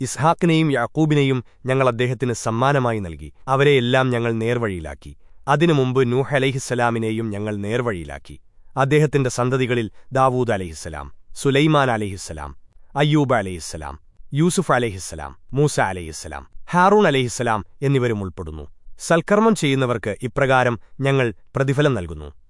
ഇസ്ഹാക്കിനെയും യാക്കൂബിനെയും ഞങ്ങൾ അദ്ദേഹത്തിന് സമ്മാനമായി നൽകി. അവരെയെല്ലാം ഞങ്ങൾ നേർവഴിയിലാക്കി. അതിനു മുമ്പ് നൂഹ് അലഹിസ്സലാമിനെയും ഞങ്ങൾ നേർവഴിയിലാക്കി. അദ്ദേഹത്തിന്റെ സന്തതികളിൽ ദാവൂദ് അലഹിസ്സലാം സുലൈമാൻ അലഹിസ്സലാം അയ്യൂബ് അലഹിസ്സലാം യൂസുഫ് അലഹിസ്സലാം മൂസ അലഹിസ്സലാം ഹാറൂൺ അലഹിസ്സലാം എന്നിവരും ഉൾപ്പെടുന്നു. സൽക്കർമ്മം ചെയ്യുന്നവർക്ക് ഇപ്രകാരം ഞങ്ങൾ പ്രതിഫലം നൽകുന്നു.